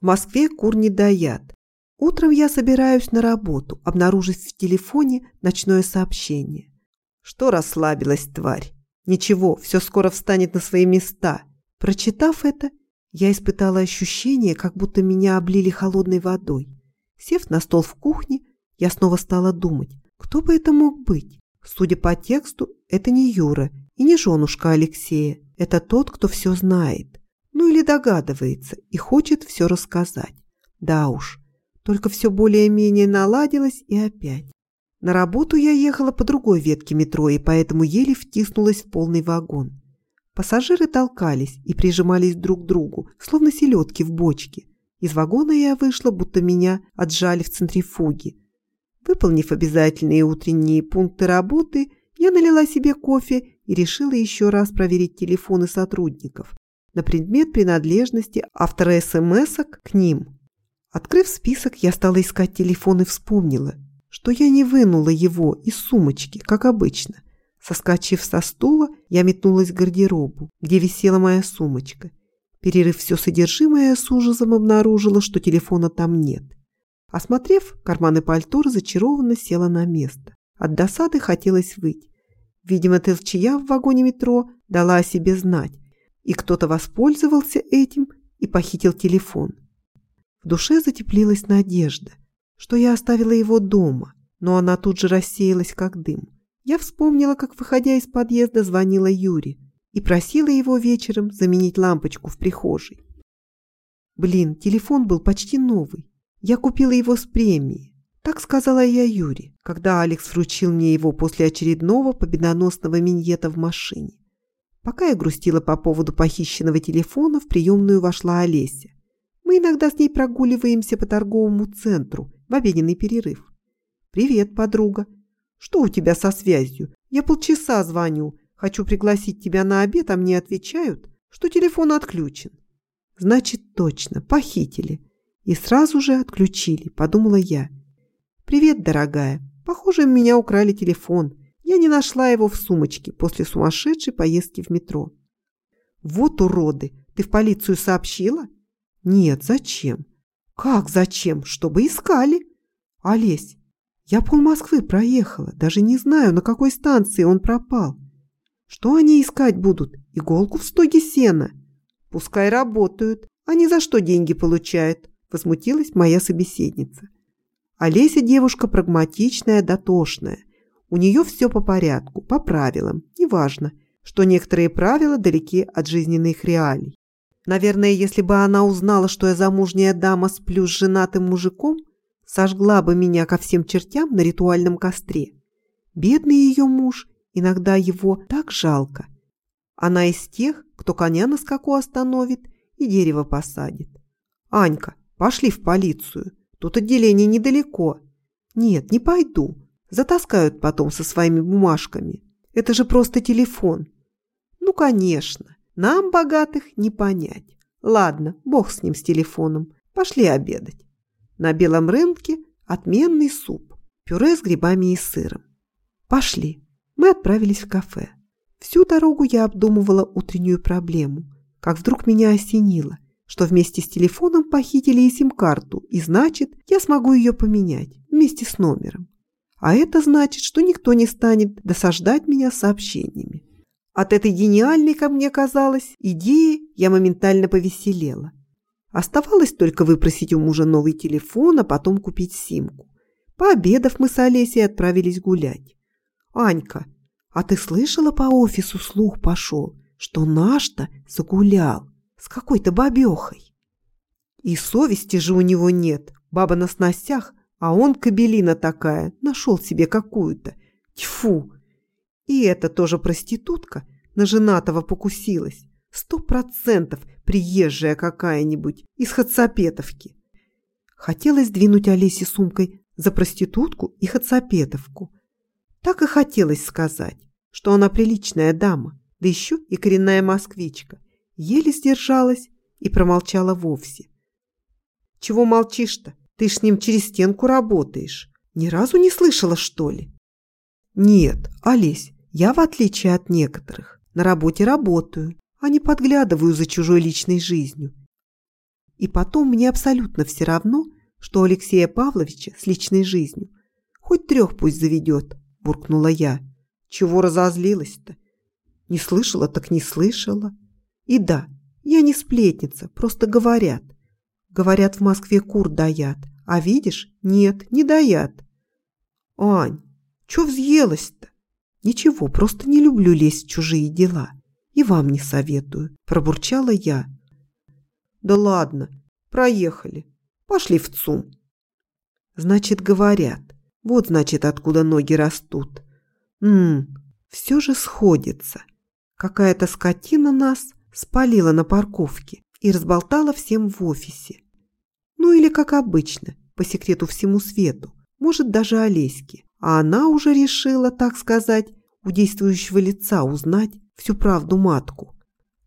В Москве кур не доят. Утром я собираюсь на работу, обнаружив в телефоне ночное сообщение. Что расслабилась тварь? Ничего, все скоро встанет на свои места. Прочитав это, я испытала ощущение, как будто меня облили холодной водой. Сев на стол в кухне, я снова стала думать, кто бы это мог быть. Судя по тексту, это не Юра и не женушка Алексея. Это тот, кто все знает. Ну или догадывается и хочет все рассказать. Да уж, только все более-менее наладилось и опять. На работу я ехала по другой ветке метро и поэтому еле втиснулась в полный вагон. Пассажиры толкались и прижимались друг к другу, словно селедки в бочке. Из вагона я вышла, будто меня отжали в центрифуге. Выполнив обязательные утренние пункты работы, я налила себе кофе и решила еще раз проверить телефоны сотрудников на предмет принадлежности автора смс к ним. Открыв список, я стала искать телефон и вспомнила, что я не вынула его из сумочки, как обычно. Соскочив со стула, я метнулась к гардеробу, где висела моя сумочка. Перерыв все содержимое, с ужасом обнаружила, что телефона там нет. Осмотрев, карманы пальто разочарованно села на место. От досады хотелось выйти. Видимо, толчья в вагоне метро дала о себе знать, и кто-то воспользовался этим и похитил телефон. В душе затеплилась надежда, что я оставила его дома, но она тут же рассеялась, как дым. Я вспомнила, как, выходя из подъезда, звонила Юре и просила его вечером заменить лампочку в прихожей. Блин, телефон был почти новый. Я купила его с премии. Так сказала я Юре, когда Алекс вручил мне его после очередного победоносного миньета в машине. Пока я грустила по поводу похищенного телефона, в приемную вошла Олеся. Мы иногда с ней прогуливаемся по торговому центру в обеденный перерыв. «Привет, подруга. Что у тебя со связью? Я полчаса звоню. Хочу пригласить тебя на обед, а мне отвечают, что телефон отключен». «Значит, точно, похитили. И сразу же отключили», – подумала я. «Привет, дорогая. Похоже, меня украли телефон. Я не нашла его в сумочке после сумасшедшей поездки в метро». «Вот уроды! Ты в полицию сообщила?» «Нет, зачем?» «Как зачем? Чтобы искали!» «Олесь, я пол Москвы проехала, даже не знаю, на какой станции он пропал. Что они искать будут? Иголку в стоге сена? Пускай работают, они за что деньги получают?» Возмутилась моя собеседница. Олеся девушка прагматичная, дотошная. У нее все по порядку, по правилам, неважно, что некоторые правила далеки от жизненных реалий. Наверное, если бы она узнала, что я замужняя дама сплю с женатым мужиком, сожгла бы меня ко всем чертям на ритуальном костре. Бедный ее муж, иногда его так жалко. Она из тех, кто коня на скаку остановит и дерево посадит. «Анька, пошли в полицию. Тут отделение недалеко». «Нет, не пойду. Затаскают потом со своими бумажками. Это же просто телефон». «Ну, конечно. Нам, богатых, не понять. Ладно, бог с ним, с телефоном. Пошли обедать. На белом рынке отменный суп, пюре с грибами и сыром. Пошли. Мы отправились в кафе. Всю дорогу я обдумывала утреннюю проблему, как вдруг меня осенило, что вместе с телефоном похитили и сим-карту, и значит, я смогу ее поменять вместе с номером. А это значит, что никто не станет досаждать меня сообщениями. От этой гениальной, как мне казалось, идеи я моментально повеселела. Оставалось только выпросить у мужа новый телефон, а потом купить симку. Пообедав, мы с Олесей отправились гулять. «Анька, а ты слышала, по офису слух пошел, что наш-то загулял с какой-то бабехой?» И совести же у него нет, баба на сностях, а он, кабелина такая, нашел себе какую-то. Тьфу! И это тоже проститутка на женатого покусилась. Сто процентов приезжая какая-нибудь из Хацапетовки. Хотелось двинуть Олесе сумкой за проститутку и Хацапетовку. Так и хотелось сказать, что она приличная дама, да еще и коренная москвичка. Еле сдержалась и промолчала вовсе. «Чего молчишь-то? Ты ж с ним через стенку работаешь. Ни разу не слышала, что ли?» «Нет, Олесь, я, в отличие от некоторых, на работе работаю, а не подглядываю за чужой личной жизнью. И потом мне абсолютно все равно, что Алексея Павловича с личной жизнью. Хоть трех пусть заведет, буркнула я. Чего разозлилась-то? Не слышала, так не слышала. И да, я не сплетница, просто говорят. Говорят, в Москве кур даят, а видишь, нет, не даят. Ань, чё взъелась-то? Ничего, просто не люблю лезть в чужие дела. И вам не советую, пробурчала я. Да ладно, проехали. Пошли в ЦУМ. Значит, говорят. Вот, значит, откуда ноги растут. Ммм, все же сходится. Какая-то скотина нас спалила на парковке и разболтала всем в офисе. Ну или как обычно, по секрету всему свету, может даже Олеське. А она уже решила, так сказать, у действующего лица узнать всю правду матку.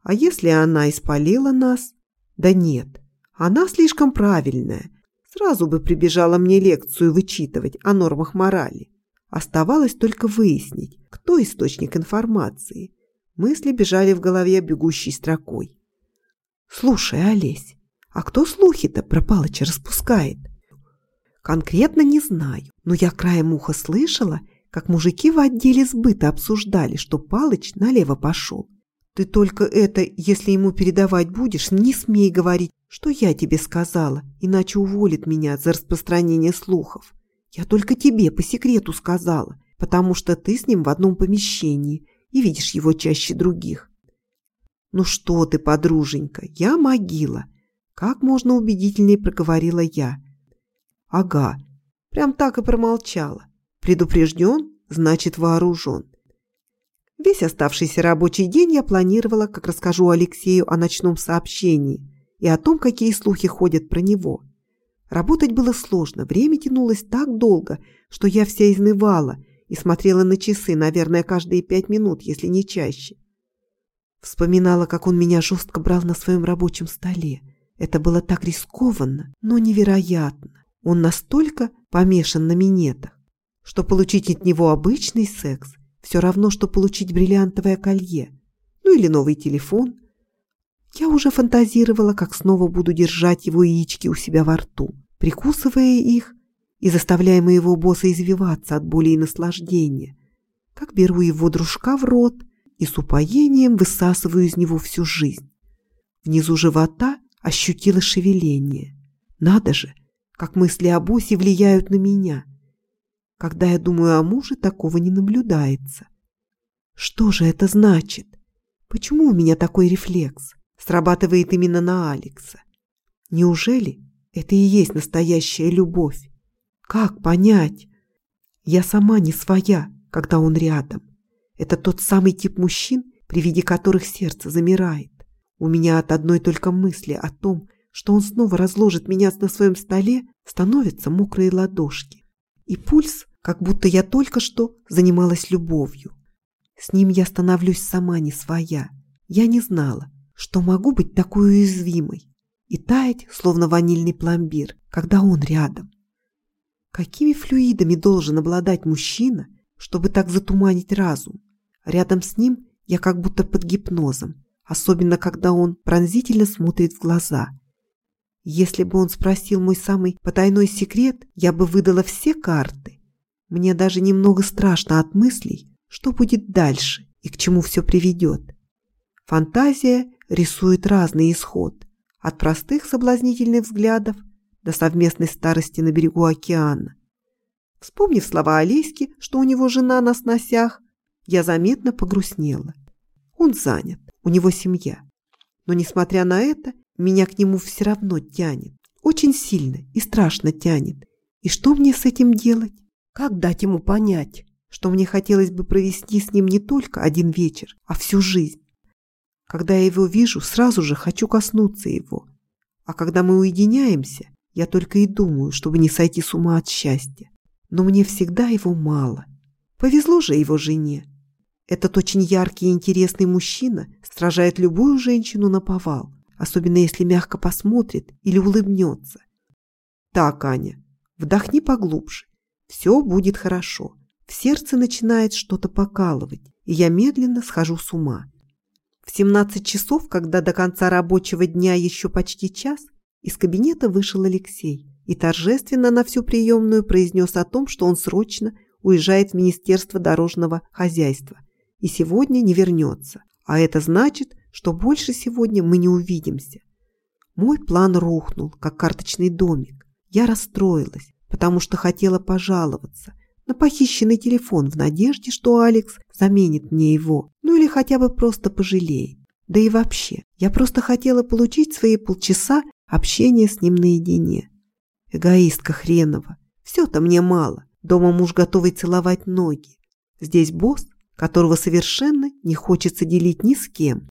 А если она испалила нас? Да нет, она слишком правильная. Сразу бы прибежала мне лекцию вычитывать о нормах морали. Оставалось только выяснить, кто источник информации. Мысли бежали в голове бегущей строкой. «Слушай, Олесь, а кто слухи-то про Палыча распускает?» «Конкретно не знаю, но я краем уха слышала, как мужики в отделе сбыта обсуждали, что Палыч налево пошел. Ты только это, если ему передавать будешь, не смей говорить, что я тебе сказала, иначе уволит меня за распространение слухов. Я только тебе по секрету сказала, потому что ты с ним в одном помещении и видишь его чаще других. Ну что ты, подруженька, я могила. Как можно убедительнее проговорила я. Ага, прям так и промолчала. Предупрежден, значит вооружен. Весь оставшийся рабочий день я планировала, как расскажу Алексею о ночном сообщении и о том, какие слухи ходят про него. Работать было сложно, время тянулось так долго, что я вся изнывала и смотрела на часы, наверное, каждые пять минут, если не чаще. Вспоминала, как он меня жестко брал на своем рабочем столе. Это было так рискованно, но невероятно. Он настолько помешан на минетах, что получить от него обычный секс все равно, что получить бриллиантовое колье, ну или новый телефон. Я уже фантазировала, как снова буду держать его яички у себя во рту прикусывая их и заставляя моего босса извиваться от боли и наслаждения, как беру его дружка в рот и с упоением высасываю из него всю жизнь. Внизу живота ощутила шевеление. Надо же, как мысли о боссе влияют на меня. Когда я думаю о муже, такого не наблюдается. Что же это значит? Почему у меня такой рефлекс? Срабатывает именно на Алекса. Неужели это и есть настоящая любовь. Как понять? Я сама не своя, когда он рядом. Это тот самый тип мужчин, при виде которых сердце замирает. У меня от одной только мысли о том, что он снова разложит меня на своем столе, становятся мокрые ладошки. И пульс, как будто я только что занималась любовью. С ним я становлюсь сама не своя. Я не знала, что могу быть такой уязвимой, и таять, словно ванильный пломбир, когда он рядом. Какими флюидами должен обладать мужчина, чтобы так затуманить разум? Рядом с ним я как будто под гипнозом, особенно когда он пронзительно смотрит в глаза. Если бы он спросил мой самый потайной секрет, я бы выдала все карты. Мне даже немного страшно от мыслей, что будет дальше и к чему все приведет. Фантазия рисует разный исход – от простых соблазнительных взглядов до совместной старости на берегу океана. Вспомнив слова Олеськи, что у него жена на сносях, я заметно погрустнела. Он занят, у него семья. Но, несмотря на это, меня к нему все равно тянет. Очень сильно и страшно тянет. И что мне с этим делать? Как дать ему понять, что мне хотелось бы провести с ним не только один вечер, а всю жизнь? Когда я его вижу, сразу же хочу коснуться его. А когда мы уединяемся, я только и думаю, чтобы не сойти с ума от счастья. Но мне всегда его мало. Повезло же его жене. Этот очень яркий и интересный мужчина сражает любую женщину на повал, особенно если мягко посмотрит или улыбнется. Так, Аня, вдохни поглубже. Все будет хорошо. В сердце начинает что-то покалывать, и я медленно схожу с ума. В 17 часов, когда до конца рабочего дня еще почти час, Из кабинета вышел Алексей и торжественно на всю приемную произнес о том, что он срочно уезжает в Министерство дорожного хозяйства и сегодня не вернется. А это значит, что больше сегодня мы не увидимся. Мой план рухнул, как карточный домик. Я расстроилась, потому что хотела пожаловаться на похищенный телефон в надежде, что Алекс заменит мне его, ну или хотя бы просто пожалеет. Да и вообще, я просто хотела получить свои полчаса общения с ним наедине. Эгоистка хренова. Все-то мне мало. Дома муж готовый целовать ноги. Здесь босс, которого совершенно не хочется делить ни с кем.